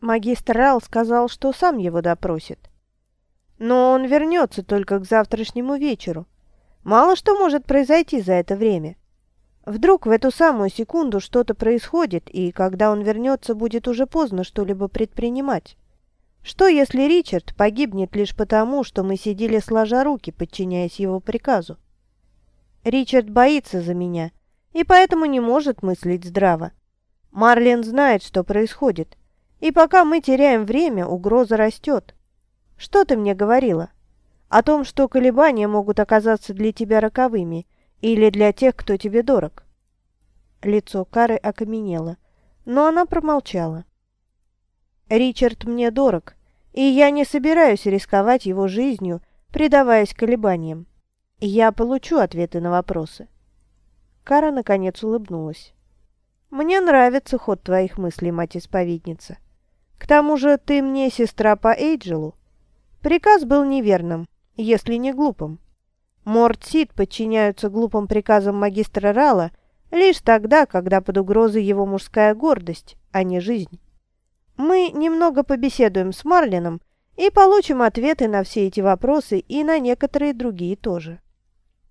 Магистр Рал сказал, что сам его допросит. Но он вернется только к завтрашнему вечеру. Мало что может произойти за это время. Вдруг в эту самую секунду что-то происходит, и когда он вернется, будет уже поздно что-либо предпринимать. Что, если Ричард погибнет лишь потому, что мы сидели сложа руки, подчиняясь его приказу? Ричард боится за меня, и поэтому не может мыслить здраво. Марлен знает, что происходит, и пока мы теряем время, угроза растет. Что ты мне говорила? О том, что колебания могут оказаться для тебя роковыми или для тех, кто тебе дорог. Лицо Кары окаменело, но она промолчала. Ричард мне дорог, и я не собираюсь рисковать его жизнью, предаваясь колебаниям. Я получу ответы на вопросы. Кара наконец улыбнулась. «Мне нравится ход твоих мыслей, мать-исповедница. К тому же ты мне сестра по Эйджелу. Приказ был неверным, если не глупым. Морд Сид подчиняются глупым приказам магистра Рала лишь тогда, когда под угрозой его мужская гордость, а не жизнь. Мы немного побеседуем с Марлином и получим ответы на все эти вопросы и на некоторые другие тоже.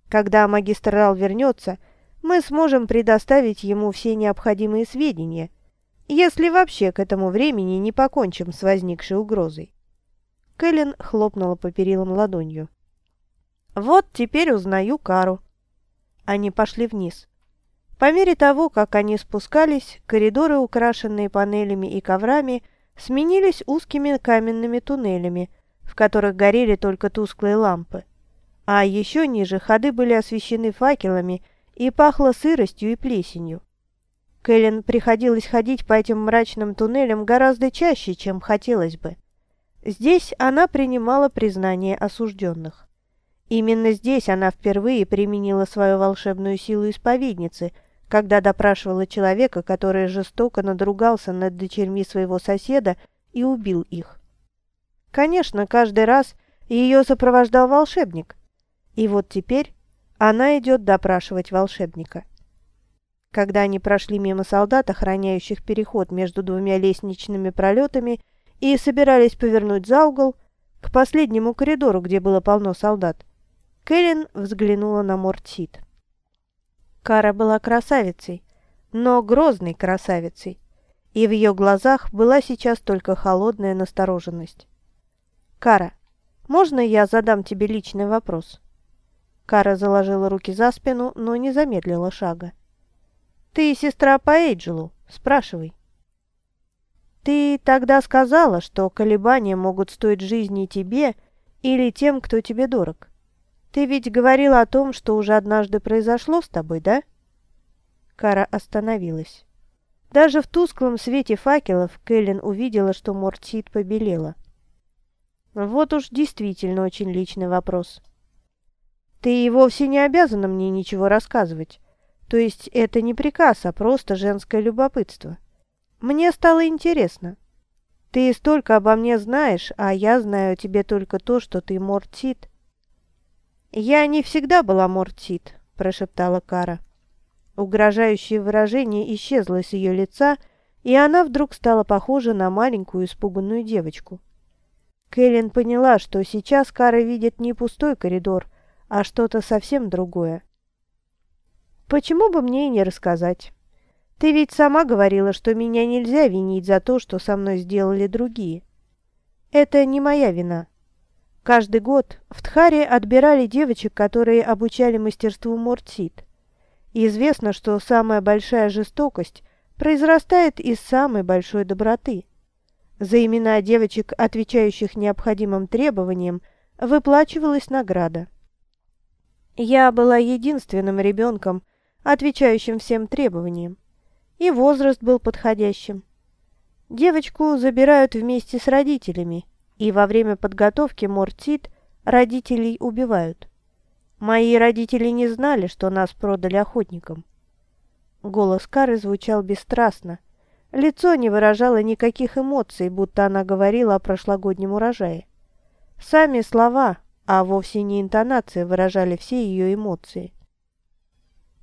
Когда магистр Рал вернется, мы сможем предоставить ему все необходимые сведения, если вообще к этому времени не покончим с возникшей угрозой. Кэлен хлопнула по перилам ладонью. «Вот теперь узнаю Кару». Они пошли вниз. По мере того, как они спускались, коридоры, украшенные панелями и коврами, сменились узкими каменными туннелями, в которых горели только тусклые лампы. А еще ниже ходы были освещены факелами и пахло сыростью и плесенью. Кэлен приходилось ходить по этим мрачным туннелям гораздо чаще, чем хотелось бы. Здесь она принимала признание осужденных. Именно здесь она впервые применила свою волшебную силу исповедницы, когда допрашивала человека, который жестоко надругался над дочерьми своего соседа и убил их. Конечно, каждый раз ее сопровождал волшебник. И вот теперь она идет допрашивать волшебника. Когда они прошли мимо солдат, охраняющих переход между двумя лестничными пролетами, и собирались повернуть за угол к последнему коридору, где было полно солдат. Кэлен взглянула на Мортсит. Кара была красавицей, но грозной красавицей, и в ее глазах была сейчас только холодная настороженность. «Кара, можно я задам тебе личный вопрос?» Кара заложила руки за спину, но не замедлила шага. «Ты сестра по Эйджелу, спрашивай». Ты тогда сказала, что колебания могут стоить жизни тебе или тем, кто тебе дорог. Ты ведь говорила о том, что уже однажды произошло с тобой, да? Кара остановилась. Даже в тусклом свете факелов Кэлен увидела, что Мортсит побелела. Вот уж действительно очень личный вопрос. Ты и вовсе не обязана мне ничего рассказывать. То есть это не приказ, а просто женское любопытство. Мне стало интересно. Ты столько обо мне знаешь, а я знаю о тебе только то, что ты Мортит. Я не всегда была Мортит, прошептала Кара. Угрожающее выражение исчезло с ее лица, и она вдруг стала похожа на маленькую испуганную девочку. Кэлен поняла, что сейчас Кара видит не пустой коридор, а что-то совсем другое. «Почему бы мне и не рассказать?» Ты ведь сама говорила, что меня нельзя винить за то, что со мной сделали другие. Это не моя вина. Каждый год в Тхаре отбирали девочек, которые обучали мастерству Мортсит. Известно, что самая большая жестокость произрастает из самой большой доброты. За имена девочек, отвечающих необходимым требованиям, выплачивалась награда. Я была единственным ребенком, отвечающим всем требованиям и возраст был подходящим. Девочку забирают вместе с родителями, и во время подготовки Мортит родителей убивают. Мои родители не знали, что нас продали охотникам. Голос Кары звучал бесстрастно. Лицо не выражало никаких эмоций, будто она говорила о прошлогоднем урожае. Сами слова, а вовсе не интонации, выражали все ее эмоции.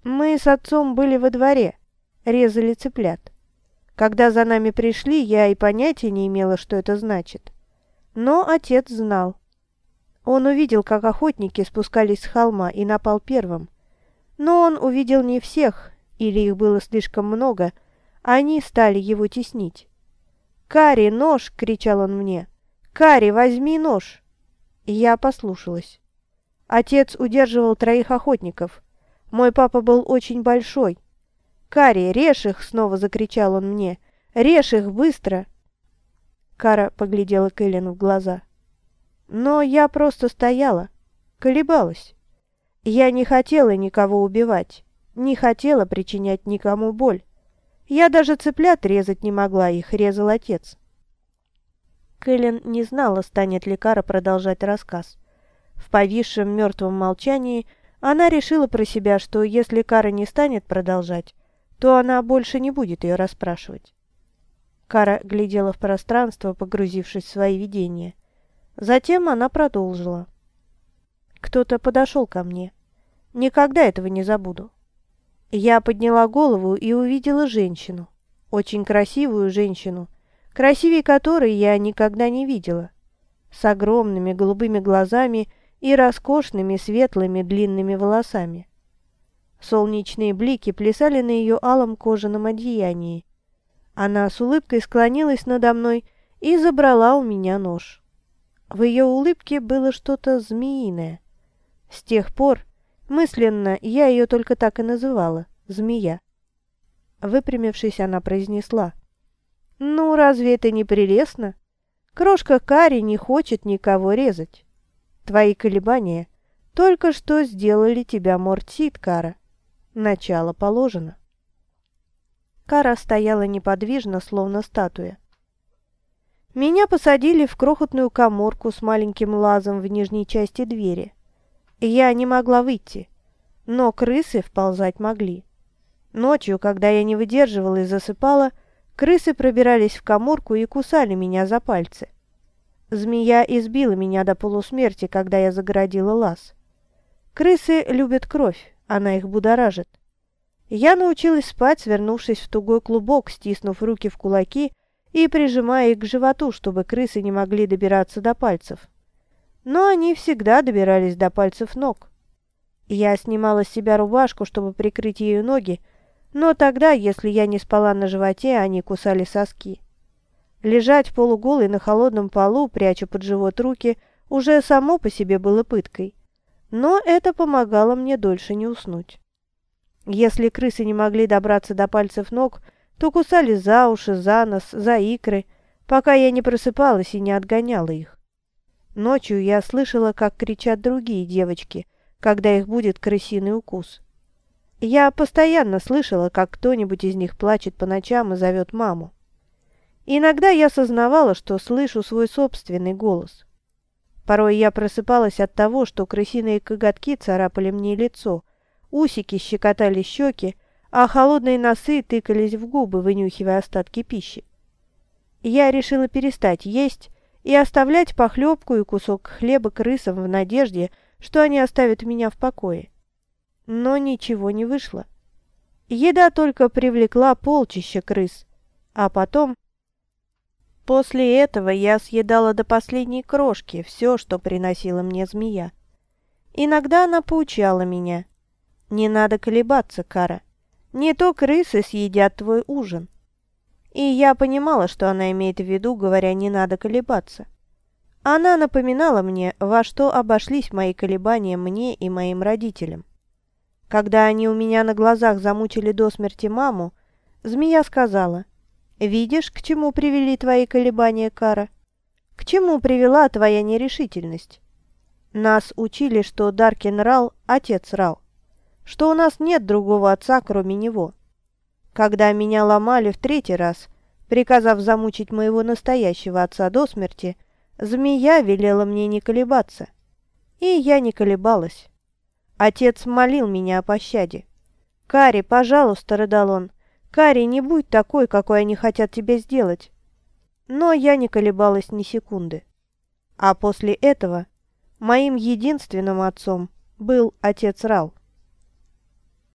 Мы с отцом были во дворе – резали цыплят. Когда за нами пришли, я и понятия не имела, что это значит. Но отец знал. Он увидел, как охотники спускались с холма и напал первым. Но он увидел не всех, или их было слишком много, они стали его теснить. «Кари, нож!» — кричал он мне. «Кари, возьми нож!» Я послушалась. Отец удерживал троих охотников. Мой папа был очень большой. «Кари, режь их!» — снова закричал он мне. «Режь их быстро!» Кара поглядела Кэлен в глаза. Но я просто стояла, колебалась. Я не хотела никого убивать, не хотела причинять никому боль. Я даже цыплят резать не могла, их резал отец. Кэлен не знала, станет ли Кара продолжать рассказ. В повисшем мертвом молчании она решила про себя, что если Кара не станет продолжать, то она больше не будет ее расспрашивать. Кара глядела в пространство, погрузившись в свои видения. Затем она продолжила. Кто-то подошел ко мне. Никогда этого не забуду. Я подняла голову и увидела женщину. Очень красивую женщину, красивее которой я никогда не видела. С огромными голубыми глазами и роскошными светлыми длинными волосами. Солнечные блики плясали на ее алом кожаном одеянии. Она с улыбкой склонилась надо мной и забрала у меня нож. В ее улыбке было что-то змеиное. С тех пор мысленно я ее только так и называла – змея. Выпрямившись, она произнесла. «Ну, разве это не прелестно? Крошка Кари не хочет никого резать. Твои колебания только что сделали тебя мортит, Кара. Начало положено». Кара стояла неподвижно, словно статуя. Меня посадили в крохотную коморку с маленьким лазом в нижней части двери. Я не могла выйти, но крысы вползать могли. Ночью, когда я не выдерживала и засыпала, крысы пробирались в коморку и кусали меня за пальцы. Змея избила меня до полусмерти, когда я загородила лаз. Крысы любят кровь, она их будоражит. Я научилась спать, свернувшись в тугой клубок, стиснув руки в кулаки и прижимая их к животу, чтобы крысы не могли добираться до пальцев. Но они всегда добирались до пальцев ног. Я снимала с себя рубашку, чтобы прикрыть ею ноги, но тогда, если я не спала на животе, они кусали соски. Лежать полуголой на холодном полу, пряча под живот руки, уже само по себе было пыткой. Но это помогало мне дольше не уснуть. Если крысы не могли добраться до пальцев ног, то кусали за уши, за нос, за икры, пока я не просыпалась и не отгоняла их. Ночью я слышала, как кричат другие девочки, когда их будет крысиный укус. Я постоянно слышала, как кто-нибудь из них плачет по ночам и зовет маму. Иногда я сознавала, что слышу свой собственный голос. Порой я просыпалась от того, что крысиные коготки царапали мне лицо, усики щекотали щеки, а холодные носы тыкались в губы, вынюхивая остатки пищи. Я решила перестать есть и оставлять похлебку и кусок хлеба крысам в надежде, что они оставят меня в покое. Но ничего не вышло. Еда только привлекла полчища крыс, а потом... После этого я съедала до последней крошки все, что приносила мне змея. Иногда она поучала меня. «Не надо колебаться, Кара. Не то крысы съедят твой ужин. И я понимала, что она имеет в виду, говоря «не надо колебаться». Она напоминала мне, во что обошлись мои колебания мне и моим родителям. Когда они у меня на глазах замучили до смерти маму, змея сказала, «Видишь, к чему привели твои колебания, Кара? К чему привела твоя нерешительность? Нас учили, что Даркин Рал – отец Рал что у нас нет другого отца, кроме него. Когда меня ломали в третий раз, приказав замучить моего настоящего отца до смерти, змея велела мне не колебаться. И я не колебалась. Отец молил меня о пощаде. «Кари, пожалуйста», — рыдал он, — «Кари, не будь такой, какой они хотят тебе сделать». Но я не колебалась ни секунды. А после этого моим единственным отцом был отец Рал.